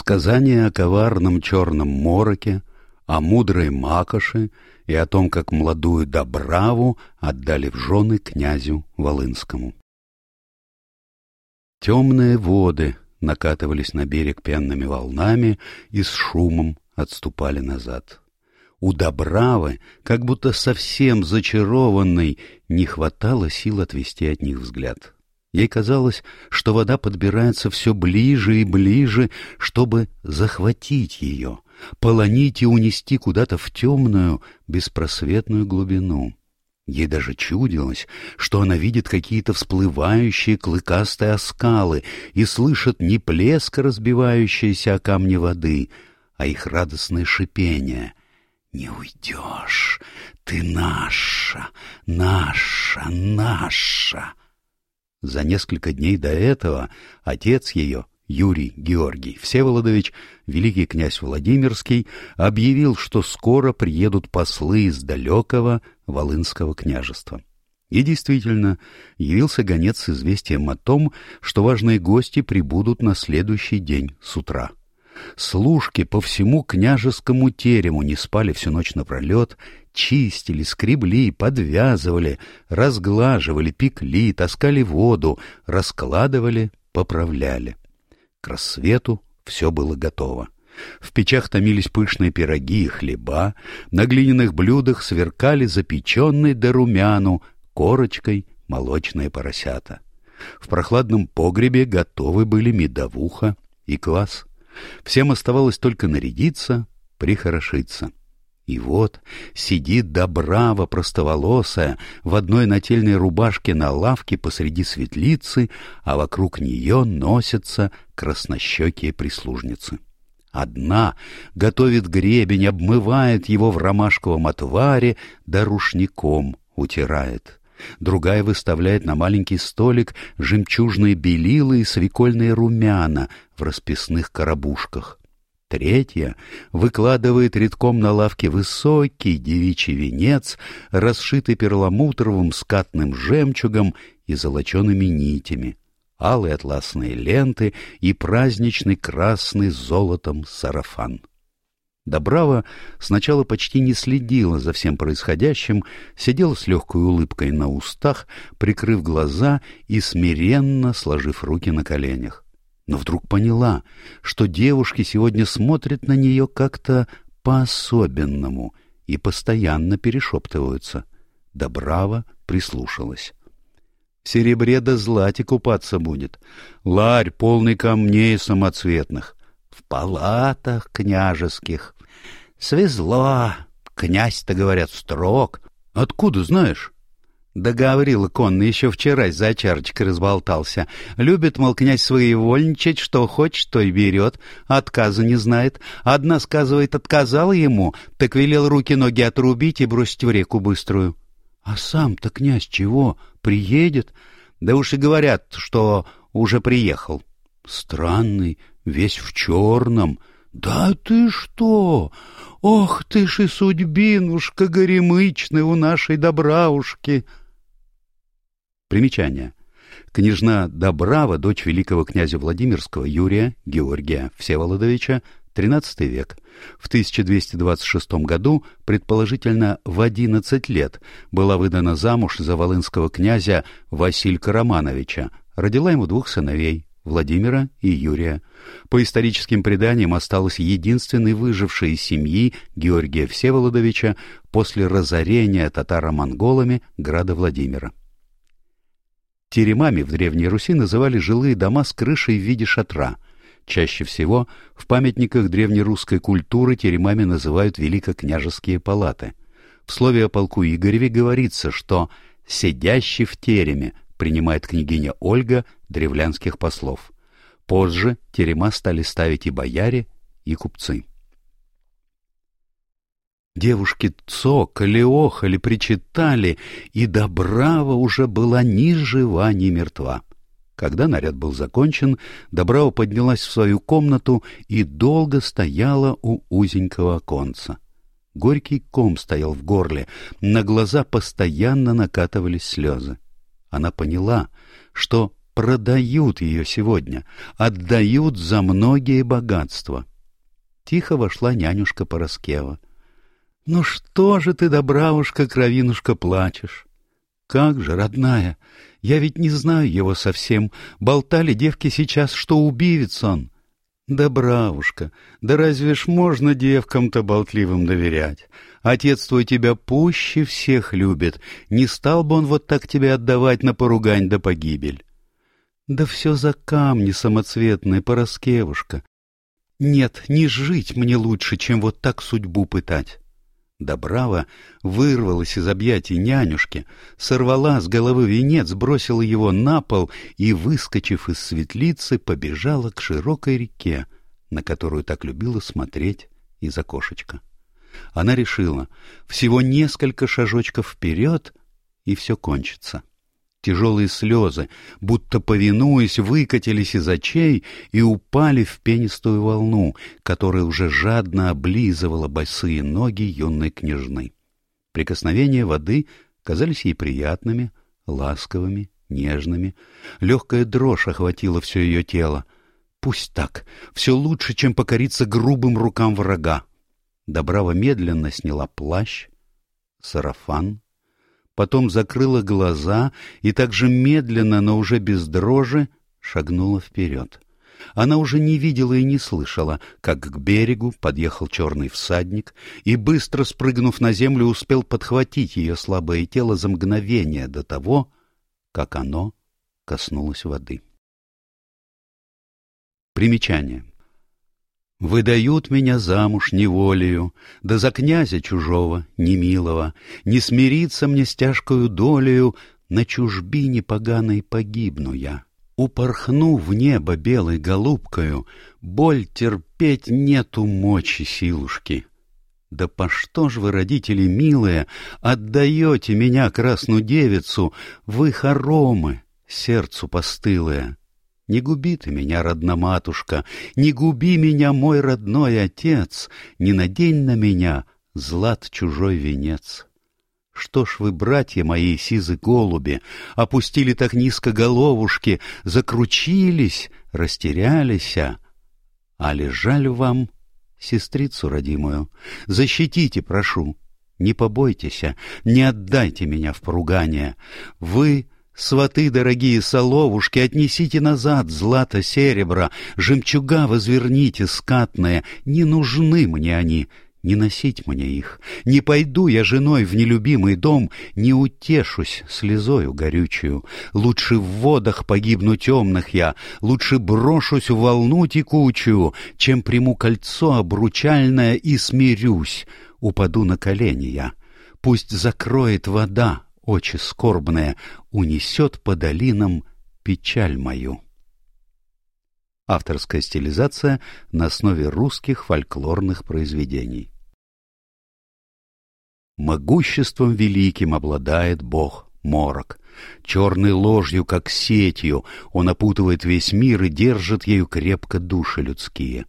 Сказание о коварном черном мороке, о мудрой Макоши и о том, как молодую Добраву отдали в жены князю Волынскому. Темные воды накатывались на берег пенными волнами и с шумом отступали назад. У Добравы, как будто совсем зачарованной, не хватало сил отвести от них взгляд. Ей казалось, что вода подбирается все ближе и ближе, чтобы захватить ее, полонить и унести куда-то в темную, беспросветную глубину. Ей даже чудилось, что она видит какие-то всплывающие клыкастые оскалы и слышит не плеск разбивающейся о камни воды, а их радостное шипение. «Не уйдешь! Ты наша! Наша! Наша!» За несколько дней до этого отец ее, Юрий Георгий Всеволодович, великий князь Владимирский, объявил, что скоро приедут послы из далекого Волынского княжества. И действительно, явился гонец с известием о том, что важные гости прибудут на следующий день с утра. Служки по всему княжескому терему не спали всю ночь напролет, чистили, скребли, подвязывали, разглаживали, пекли, таскали воду, раскладывали, поправляли. К рассвету все было готово. В печах томились пышные пироги и хлеба, на глиняных блюдах сверкали запеченные до румяну корочкой молочные поросята. В прохладном погребе готовы были медовуха и квас. Всем оставалось только нарядиться, прихорошиться. И вот сидит добрава простоволосая в одной нательной рубашке на лавке посреди светлицы, а вокруг нее носятся краснощекие прислужницы. Одна готовит гребень, обмывает его в ромашковом отваре, да рушником утирает. Другая выставляет на маленький столик жемчужные белилы и свекольные румяна в расписных коробушках. Третья выкладывает редком на лавке высокий девичий венец, расшитый перламутровым скатным жемчугом и золочеными нитями, алые атласные ленты и праздничный красный золотом сарафан. Добрава сначала почти не следила за всем происходящим, сидела с легкой улыбкой на устах, прикрыв глаза и смиренно сложив руки на коленях но вдруг поняла, что девушки сегодня смотрят на нее как-то по-особенному и постоянно перешептываются. Добрава прислушалась. В серебре да злате купаться будет. Ларь полный камней самоцветных. В палатах княжеских. Свезло. Князь-то, говорят, строг. Откуда знаешь? Да Гаврила Конный еще вчера за чарочкой разболтался. Любит, мол, князь своевольничать, что хочет, то и берет, отказа не знает. Одна, сказывает, отказала ему, так велел руки-ноги отрубить и бросить в реку быструю. А сам-то князь чего, приедет? Да уж и говорят, что уже приехал. Странный, весь в черном. Да ты что? Ох ты ж и судьбинушка горемычная у нашей добраушки! Примечание. Княжна Добрава, дочь великого князя Владимирского Юрия Георгия Всеволодовича, XIII век. В 1226 году, предположительно в 11 лет, была выдана замуж за волынского князя Василька Романовича, родила ему двух сыновей Владимира и Юрия. По историческим преданиям осталась единственной выжившей из семьи Георгия Всеволодовича после разорения татаро-монголами града Владимира. Теремами в Древней Руси называли жилые дома с крышей в виде шатра. Чаще всего в памятниках древнерусской культуры теремами называют великокняжеские палаты. В слове о полку Игореве говорится, что «сидящий в тереме» принимает княгиня Ольга древлянских послов. Позже терема стали ставить и бояре, и купцы. Девушки цокали, охали, причитали, и Добрава уже была ни жива, ни мертва. Когда наряд был закончен, Добрава поднялась в свою комнату и долго стояла у узенького оконца. Горький ком стоял в горле, на глаза постоянно накатывались слезы. Она поняла, что продают ее сегодня, отдают за многие богатства. Тихо вошла нянюшка Пороскева. — Ну что же ты, добравушка, кровинушка, плачешь? — Как же, родная, я ведь не знаю его совсем. Болтали девки сейчас, что убивец он. Да, бравушка, да разве ж можно девкам-то болтливым доверять? Отец твой тебя пуще всех любит. Не стал бы он вот так тебя отдавать на поругань да погибель. Да все за камни самоцветные, пороскевушка. Нет, не жить мне лучше, чем вот так судьбу пытать. Добрава вырвалась из объятий нянюшки, сорвала с головы венец, бросила его на пол и, выскочив из светлицы, побежала к широкой реке, на которую так любила смотреть из окошечка. Она решила, всего несколько шажочков вперед, и все кончится. Тяжелые слезы, будто повинуясь, выкатились из очей и упали в пенистую волну, которая уже жадно облизывала босые ноги юной княжны. Прикосновения воды казались ей приятными, ласковыми, нежными. Легкая дрожь охватила все ее тело. Пусть так, все лучше, чем покориться грубым рукам врага. Добрава медленно сняла плащ, сарафан, потом закрыла глаза и также медленно, но уже без дрожи, шагнула вперед. Она уже не видела и не слышала, как к берегу подъехал черный всадник и, быстро спрыгнув на землю, успел подхватить ее слабое тело за мгновение до того, как оно коснулось воды. Примечание. Выдают меня замуж неволею, да за князя чужого, немилого, не смириться мне с тяжкою долею, на чужбине поганой погибну я. Упорхну в небо белой голубкою, боль терпеть нету мочи силушки. Да по что ж вы, родители милые, отдаете меня, красную девицу, вы хоромы, сердцу постылые? Не губи ты меня, родноматушка, не губи меня, мой родной отец, не надень на меня злат чужой венец. Что ж вы, братья мои, сизы голуби, опустили так низко головушки, закручились, растерялись, а лежаль вам, сестрицу родимую, защитите, прошу, не побойтесь, не отдайте меня в поругание. Вы Сваты, дорогие соловушки, отнесите назад злато серебра, жемчуга возверните скатные, не нужны мне они, не носить мне их. Не пойду я женой в нелюбимый дом, не утешусь слезою горючую. Лучше в водах погибну темных я, лучше брошусь в волну текучую, чем приму кольцо обручальное и смирюсь, упаду на колени я. Пусть закроет вода очи скорбные, унесет по долинам печаль мою. Авторская стилизация на основе русских фольклорных произведений. Могуществом великим обладает Бог Морок. Черной ложью, как сетью, он опутывает весь мир и держит ею крепко души людские.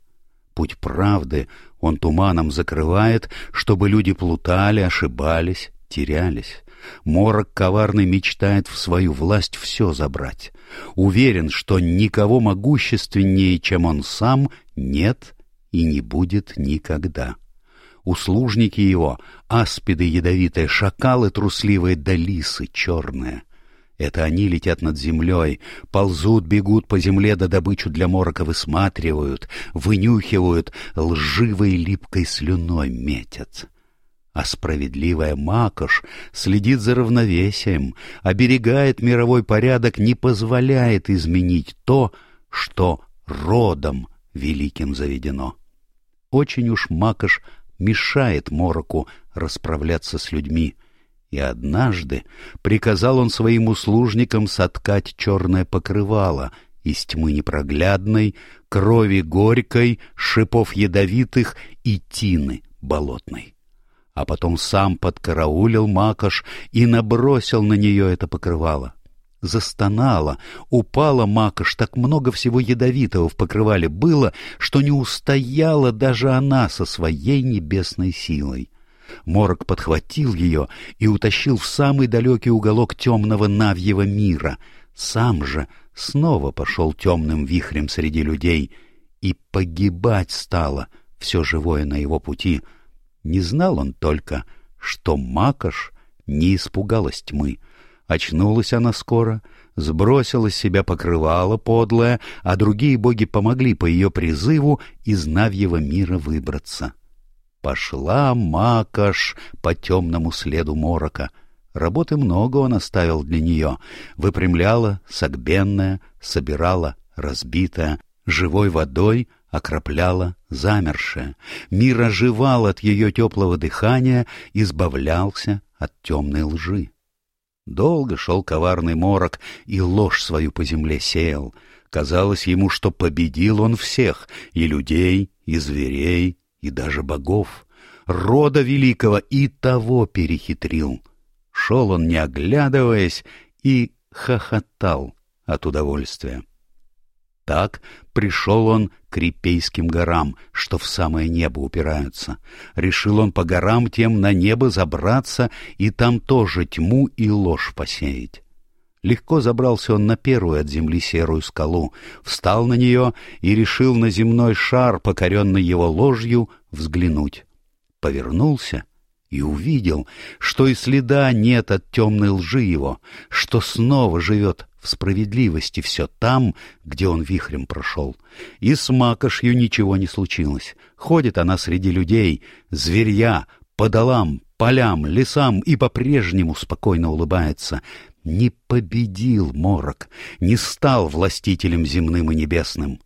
Путь правды он туманом закрывает, чтобы люди плутали, ошибались, терялись. Морок коварный мечтает в свою власть все забрать. Уверен, что никого могущественнее, чем он сам, нет и не будет никогда. Услужники его — аспиды ядовитые, шакалы трусливые да лисы черные. Это они летят над землей, ползут, бегут по земле да добычу для морока высматривают, вынюхивают, лживой липкой слюной метят а справедливая Макош следит за равновесием, оберегает мировой порядок, не позволяет изменить то, что родом великим заведено. Очень уж Макош мешает Мороку расправляться с людьми, и однажды приказал он своим услужникам соткать черное покрывало из тьмы непроглядной, крови горькой, шипов ядовитых и тины болотной а потом сам подкараулил Макаш и набросил на нее это покрывало. Застонала, упала Макаш, так много всего ядовитого в покрывале было, что не устояла даже она со своей небесной силой. Морок подхватил ее и утащил в самый далекий уголок темного Навьего мира, сам же снова пошел темным вихрем среди людей, и погибать стало все живое на его пути. Не знал он только, что Макаш не испугалась тьмы. Очнулась она скоро, сбросила с себя покрывало подлое, а другие боги помогли по ее призыву из Навьего мира выбраться. Пошла Макаш по темному следу морока. Работы много он оставил для нее. Выпрямляла согбенная, собирала разбитая, живой водой окропляла замершая. Мир оживал от ее теплого дыхания, избавлялся от темной лжи. Долго шел коварный морок и ложь свою по земле сеял. Казалось ему, что победил он всех, и людей, и зверей, и даже богов. Рода великого и того перехитрил. Шел он, не оглядываясь, и хохотал от удовольствия. Так пришел он к Рипейским горам, что в самое небо упираются. Решил он по горам тем на небо забраться и там тоже тьму и ложь посеять. Легко забрался он на первую от земли серую скалу, встал на нее и решил на земной шар, покоренный его ложью, взглянуть. Повернулся и увидел, что и следа нет от темной лжи его, что снова живет в справедливости все там, где он вихрем прошел. И с макошью ничего не случилось. Ходит она среди людей, зверья, по долам, полям, лесам и по-прежнему спокойно улыбается. Не победил морок, не стал властителем земным и небесным.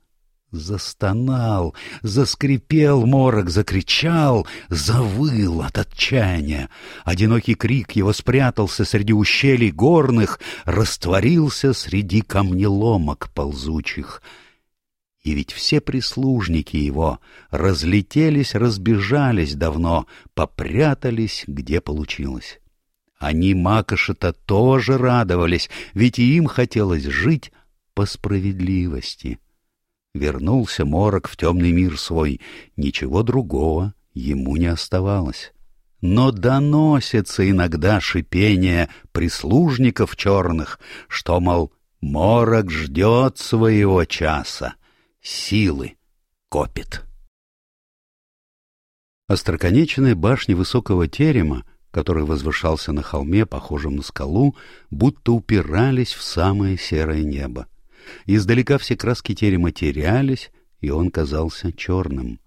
Застонал, заскрипел морок, закричал, завыл от отчаяния. Одинокий крик его спрятался среди ущелий горных, растворился среди камнеломок ползучих. И ведь все прислужники его разлетелись, разбежались давно, попрятались, где получилось. Они Макоши-то тоже радовались, ведь и им хотелось жить по справедливости. Вернулся Морок в темный мир свой, ничего другого ему не оставалось. Но доносится иногда шипение прислужников черных, что, мол, Морок ждет своего часа, силы копит. Остроконечная башня высокого терема который возвышался на холме, похожем на скалу, будто упирались в самое серое небо. Издалека все краски терема терялись, и он казался черным.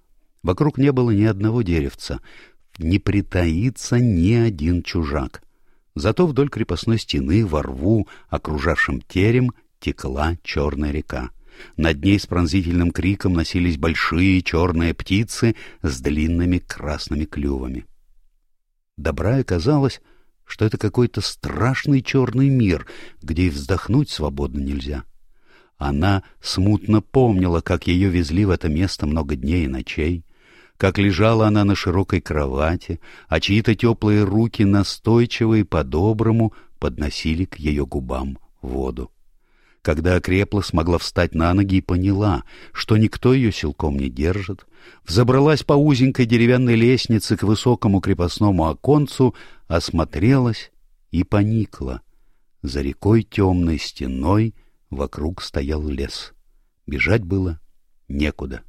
Вокруг не было ни одного деревца, не притаится ни один чужак. Зато вдоль крепостной стены во рву, окружавшем терем, текла черная река. Над ней с пронзительным криком носились большие черные птицы с длинными красными клювами. Добра казалось, что это какой-то страшный черный мир, где и вздохнуть свободно нельзя. Она смутно помнила, как ее везли в это место много дней и ночей, как лежала она на широкой кровати, а чьи-то теплые руки настойчиво и по-доброму подносили к ее губам воду. Когда окрепла, смогла встать на ноги и поняла, что никто ее силком не держит, взобралась по узенькой деревянной лестнице к высокому крепостному оконцу, осмотрелась и поникла. За рекой темной стеной вокруг стоял лес. Бежать было некуда.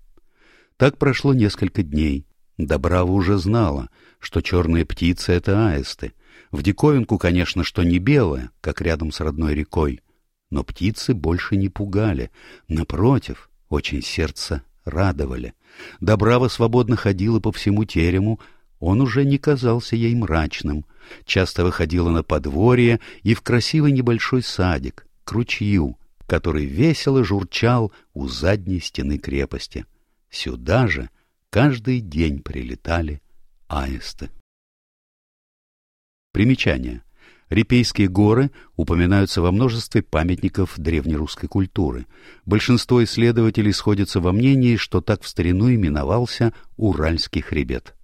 Так прошло несколько дней. Добрава уже знала, что черные птицы — это аисты. В диковинку, конечно, что не белая, как рядом с родной рекой — но птицы больше не пугали. Напротив, очень сердце радовали. Добрава свободно ходила по всему терему, он уже не казался ей мрачным. Часто выходила на подворье и в красивый небольшой садик, к ручью, который весело журчал у задней стены крепости. Сюда же каждый день прилетали аисты. Примечание. Репейские горы упоминаются во множестве памятников древнерусской культуры. Большинство исследователей сходятся во мнении, что так в старину именовался Уральский хребет.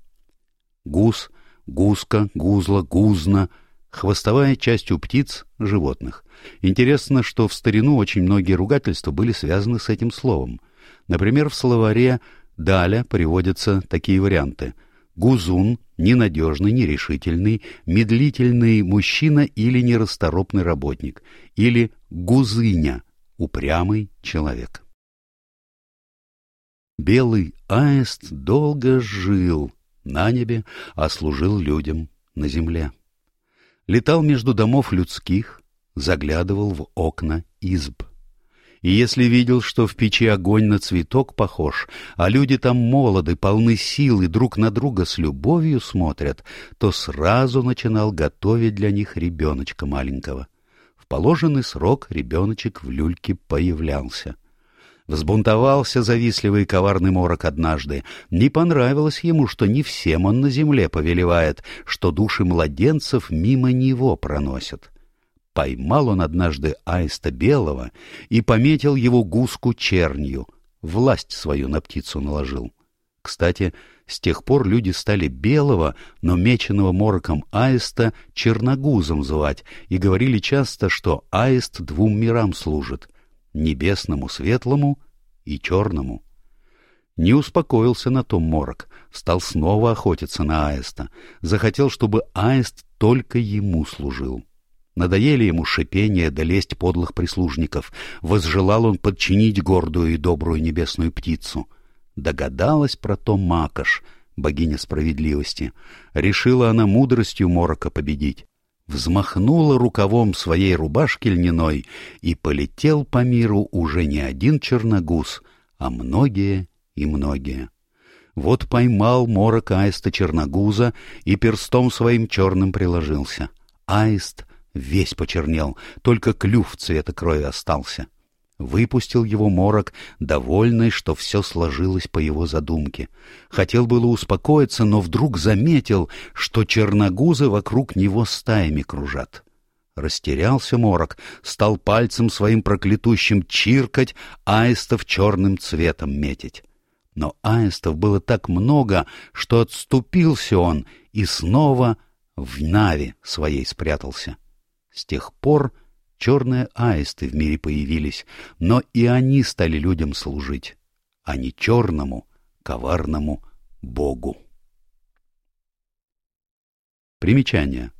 Гус, гуска, гузла, гузна — хвостовая часть у птиц, животных. Интересно, что в старину очень многие ругательства были связаны с этим словом. Например, в словаре «даля» приводятся такие варианты — Гузун — ненадежный, нерешительный, медлительный мужчина или нерасторопный работник, или гузыня упрямый человек. Белый аист долго жил на небе, а служил людям на земле. Летал между домов людских, заглядывал в окна изб. И если видел, что в печи огонь на цветок похож, а люди там молоды, полны сил и друг на друга с любовью смотрят, то сразу начинал готовить для них ребеночка маленького. В положенный срок ребеночек в люльке появлялся. Взбунтовался завистливый коварный морок однажды. Не понравилось ему, что не всем он на земле повелевает, что души младенцев мимо него проносят. Поймал он однажды аиста белого и пометил его гуску чернью, власть свою на птицу наложил. Кстати, с тех пор люди стали белого, но меченого мороком аиста черногузом звать и говорили часто, что аист двум мирам служит — небесному светлому и черному. Не успокоился на том морок, стал снова охотиться на аиста, захотел, чтобы аист только ему служил. Надоели ему шипение да подлых прислужников. Возжелал он подчинить гордую и добрую небесную птицу. Догадалась про то Макаш, богиня справедливости. Решила она мудростью морока победить. Взмахнула рукавом своей рубашки льняной, и полетел по миру уже не один черногуз, а многие и многие. Вот поймал морок аиста черногуза и перстом своим черным приложился. Аист Весь почернел, только клюв цвета крови остался. Выпустил его морок, довольный, что все сложилось по его задумке. Хотел было успокоиться, но вдруг заметил, что черногузы вокруг него стаями кружат. Растерялся морок, стал пальцем своим проклятущим чиркать, аистов черным цветом метить. Но аистов было так много, что отступился он и снова в нави своей спрятался. С тех пор черные аисты в мире появились, но и они стали людям служить, а не черному, коварному богу. Примечание.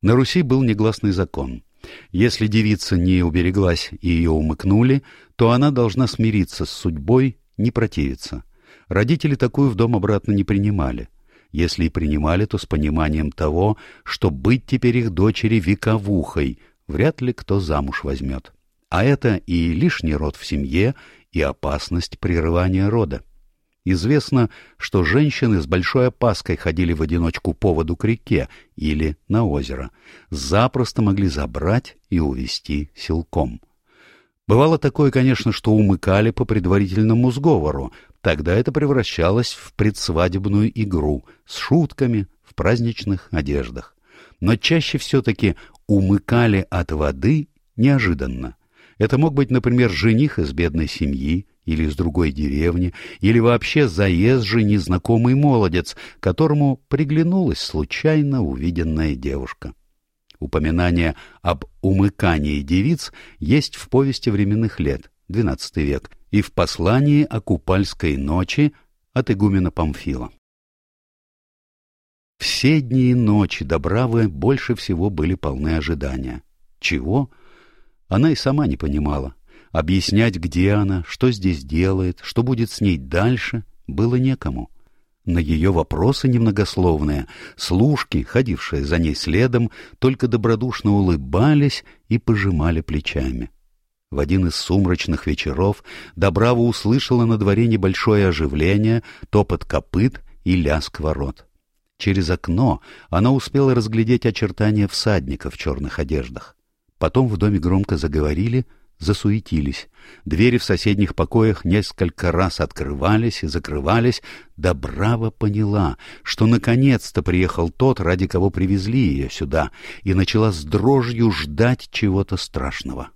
На Руси был негласный закон. Если девица не убереглась и ее умыкнули, то она должна смириться с судьбой, не противиться. Родители такую в дом обратно не принимали. Если и принимали, то с пониманием того, что быть теперь их дочери вековухой вряд ли кто замуж возьмет. А это и лишний род в семье, и опасность прерывания рода. Известно, что женщины с большой опаской ходили в одиночку по воду к реке или на озеро. Запросто могли забрать и увести силком. Бывало такое, конечно, что умыкали по предварительному сговору, Тогда это превращалось в предсвадебную игру с шутками в праздничных одеждах. Но чаще все-таки умыкали от воды неожиданно. Это мог быть, например, жених из бедной семьи или из другой деревни, или вообще заезжий незнакомый молодец, которому приглянулась случайно увиденная девушка. Упоминание об умыкании девиц есть в повести временных лет, XII век, и в послании о Купальской ночи от игумена Памфила. Все дни и ночи Добравы больше всего были полны ожидания. Чего? Она и сама не понимала. Объяснять, где она, что здесь делает, что будет с ней дальше, было некому. На ее вопросы немногословные, служки, ходившие за ней следом, только добродушно улыбались и пожимали плечами. В один из сумрачных вечеров Добрава услышала на дворе небольшое оживление, топот копыт и лязг ворот. Через окно она успела разглядеть очертания всадника в черных одеждах. Потом в доме громко заговорили, засуетились. Двери в соседних покоях несколько раз открывались и закрывались. Добрава поняла, что наконец-то приехал тот, ради кого привезли ее сюда, и начала с дрожью ждать чего-то страшного.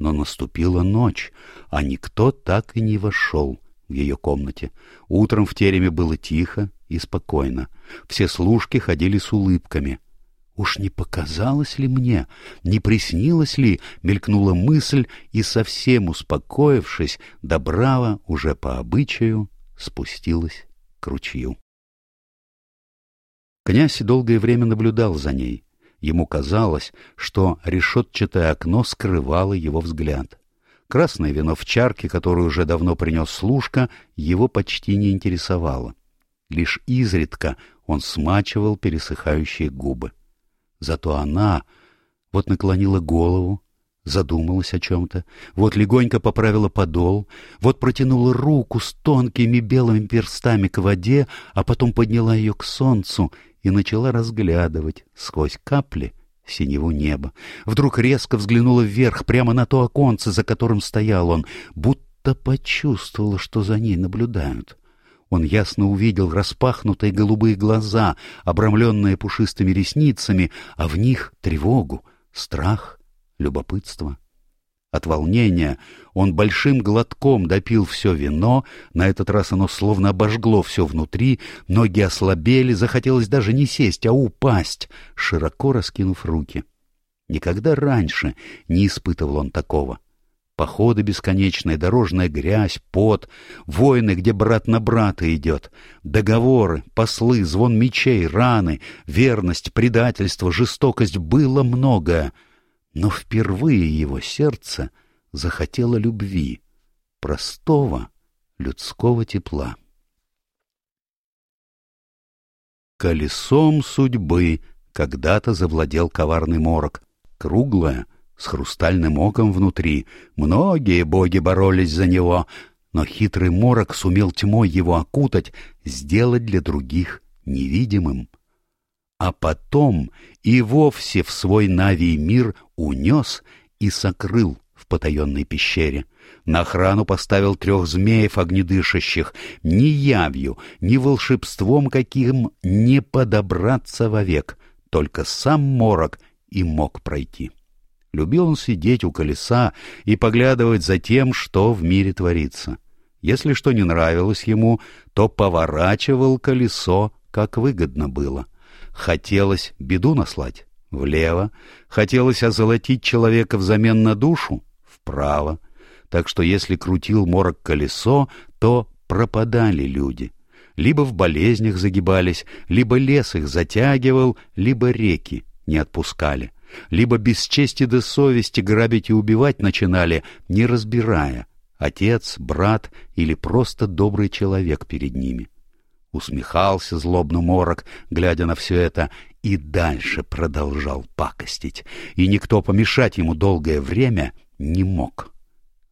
Но наступила ночь, а никто так и не вошел в ее комнате. Утром в тереме было тихо и спокойно. Все служки ходили с улыбками. Уж не показалось ли мне, не приснилось ли, мелькнула мысль, и совсем успокоившись, Добрава уже по обычаю спустилась к ручью. Князь долгое время наблюдал за ней — Ему казалось, что решетчатое окно скрывало его взгляд. Красное вино в чарке, которую уже давно принес служка, его почти не интересовало. Лишь изредка он смачивал пересыхающие губы. Зато она вот наклонила голову, задумалась о чем-то, вот легонько поправила подол, вот протянула руку с тонкими белыми перстами к воде, а потом подняла ее к солнцу и начала разглядывать сквозь капли синего неба. Вдруг резко взглянула вверх, прямо на то оконце, за которым стоял он, будто почувствовала, что за ней наблюдают. Он ясно увидел распахнутые голубые глаза, обрамленные пушистыми ресницами, а в них тревогу, страх, любопытство. От волнения. Он большим глотком допил все вино, на этот раз оно словно обожгло все внутри, ноги ослабели, захотелось даже не сесть, а упасть, широко раскинув руки. Никогда раньше не испытывал он такого. Походы бесконечные, дорожная грязь, пот, войны, где брат на брата идет, договоры, послы, звон мечей, раны, верность, предательство, жестокость — было многое — но впервые его сердце захотело любви, простого людского тепла. Колесом судьбы когда-то завладел коварный морок, круглое, с хрустальным оком внутри. Многие боги боролись за него, но хитрый морок сумел тьмой его окутать, сделать для других невидимым а потом и вовсе в свой Навий мир унес и сокрыл в потаенной пещере. На охрану поставил трех змеев огнедышащих, ни явью, ни волшебством каким не подобраться вовек, только сам морок и мог пройти. Любил он сидеть у колеса и поглядывать за тем, что в мире творится. Если что не нравилось ему, то поворачивал колесо, как выгодно было — Хотелось беду наслать — влево, хотелось озолотить человека взамен на душу — вправо. Так что если крутил морок колесо, то пропадали люди. Либо в болезнях загибались, либо лес их затягивал, либо реки не отпускали. Либо без чести до совести грабить и убивать начинали, не разбирая, отец, брат или просто добрый человек перед ними. Усмехался злобно морок, глядя на все это, и дальше продолжал пакостить, и никто помешать ему долгое время не мог.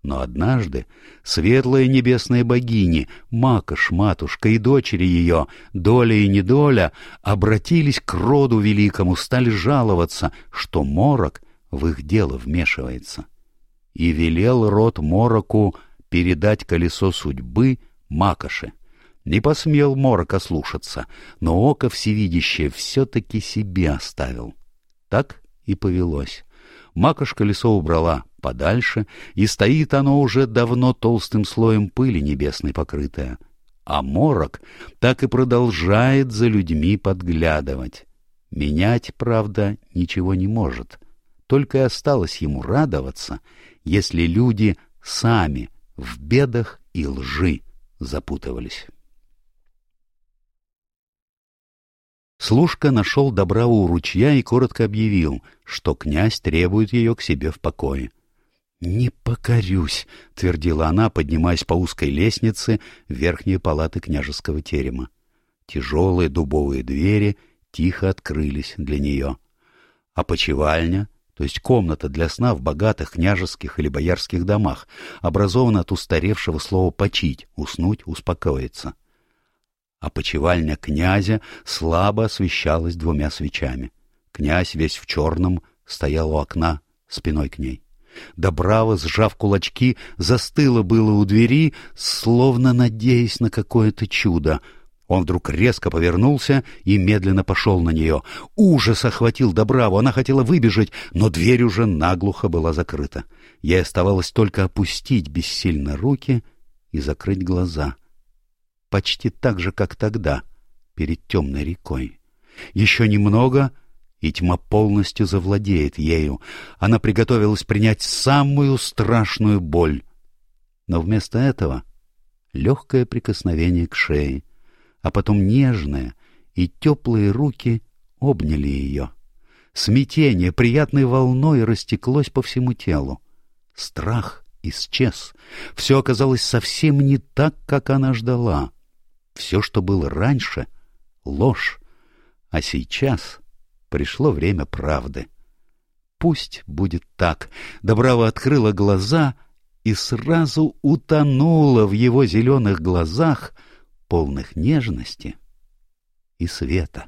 Но однажды светлые небесные богини, Макош, матушка и дочери ее, доля и недоля, обратились к роду великому, стали жаловаться, что морок в их дело вмешивается. И велел род мороку передать колесо судьбы Макоши. Не посмел Морока слушаться, но око всевидящее все-таки себе оставил. Так и повелось. Макош колесо убрала подальше, и стоит оно уже давно толстым слоем пыли небесной покрытое. А морок так и продолжает за людьми подглядывать. Менять, правда, ничего не может. Только и осталось ему радоваться, если люди сами в бедах и лжи запутывались. Служка нашел добра у ручья и коротко объявил, что князь требует ее к себе в покое. «Не покорюсь», — твердила она, поднимаясь по узкой лестнице в верхние палаты княжеского терема. Тяжелые дубовые двери тихо открылись для нее. А почевальня, то есть комната для сна в богатых княжеских или боярских домах, образована от устаревшего слова «почить», «уснуть», «успокоиться» а почевальня князя слабо освещалась двумя свечами. Князь весь в черном стоял у окна спиной к ней. Добрава, сжав кулачки, застыла было у двери, словно надеясь на какое-то чудо. Он вдруг резко повернулся и медленно пошел на нее. Ужас охватил Добраву, она хотела выбежать, но дверь уже наглухо была закрыта. Ей оставалось только опустить бессильно руки и закрыть глаза — почти так же, как тогда, перед темной рекой. Еще немного, и тьма полностью завладеет ею. Она приготовилась принять самую страшную боль. Но вместо этого легкое прикосновение к шее, а потом нежное и теплые руки обняли ее. Смятение приятной волной растеклось по всему телу. Страх исчез. Все оказалось совсем не так, как она ждала. Все, что было раньше — ложь. А сейчас пришло время правды. Пусть будет так. Добрава открыла глаза и сразу утонула в его зеленых глазах, полных нежности и света.